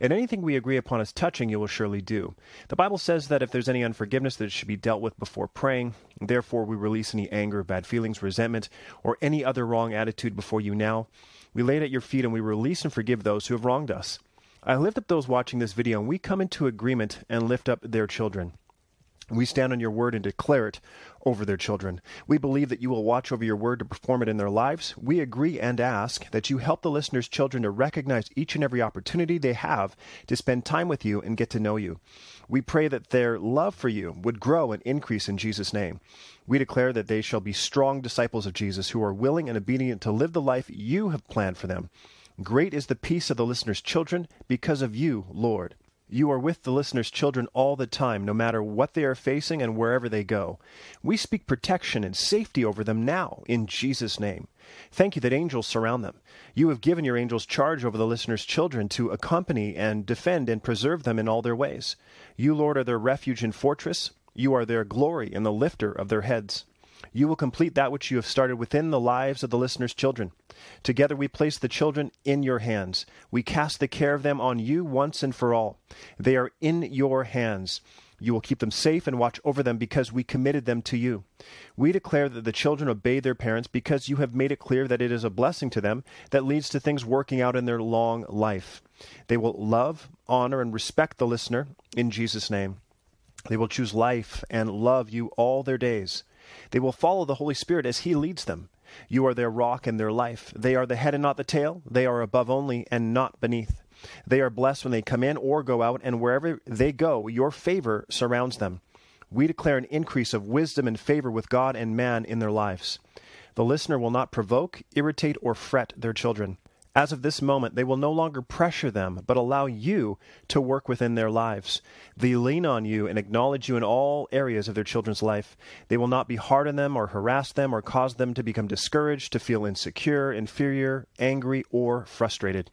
And anything we agree upon as touching, you will surely do. The Bible says that if there's any unforgiveness, that it should be dealt with before praying. Therefore, we release any anger, bad feelings, resentment, or any other wrong attitude before you now. We lay it at your feet and we release and forgive those who have wronged us. I lift up those watching this video and we come into agreement and lift up their children. We stand on your word and declare it over their children. We believe that you will watch over your word to perform it in their lives. We agree and ask that you help the listeners' children to recognize each and every opportunity they have to spend time with you and get to know you. We pray that their love for you would grow and increase in Jesus' name. We declare that they shall be strong disciples of Jesus who are willing and obedient to live the life you have planned for them. Great is the peace of the listeners' children because of you, Lord. You are with the listener's children all the time, no matter what they are facing and wherever they go. We speak protection and safety over them now, in Jesus' name. Thank you that angels surround them. You have given your angels charge over the listener's children to accompany and defend and preserve them in all their ways. You, Lord, are their refuge and fortress. You are their glory and the lifter of their heads. You will complete that which you have started within the lives of the listener's children. Together we place the children in your hands. We cast the care of them on you once and for all. They are in your hands. You will keep them safe and watch over them because we committed them to you. We declare that the children obey their parents because you have made it clear that it is a blessing to them that leads to things working out in their long life. They will love, honor, and respect the listener in Jesus' name. They will choose life and love you all their days. They will follow the Holy Spirit as He leads them. You are their rock and their life. They are the head and not the tail. They are above only and not beneath. They are blessed when they come in or go out, and wherever they go, your favor surrounds them. We declare an increase of wisdom and favor with God and man in their lives. The listener will not provoke, irritate, or fret their children. As of this moment, they will no longer pressure them, but allow you to work within their lives. They lean on you and acknowledge you in all areas of their children's life. They will not be hard on them or harass them or cause them to become discouraged, to feel insecure, inferior, angry, or frustrated.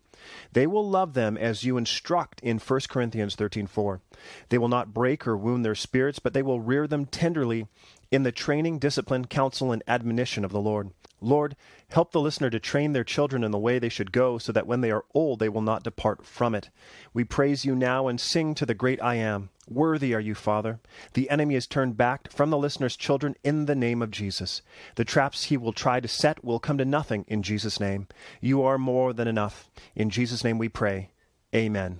They will love them as you instruct in 1 Corinthians 13:4. They will not break or wound their spirits, but they will rear them tenderly in the training, discipline, counsel, and admonition of the Lord. Lord, help the listener to train their children in the way they should go, so that when they are old they will not depart from it. We praise you now and sing to the great I am. Worthy are you, Father. The enemy is turned back from the listener's children in the name of Jesus. The traps he will try to set will come to nothing in Jesus' name. You are more than enough. In Jesus' name we pray. Amen.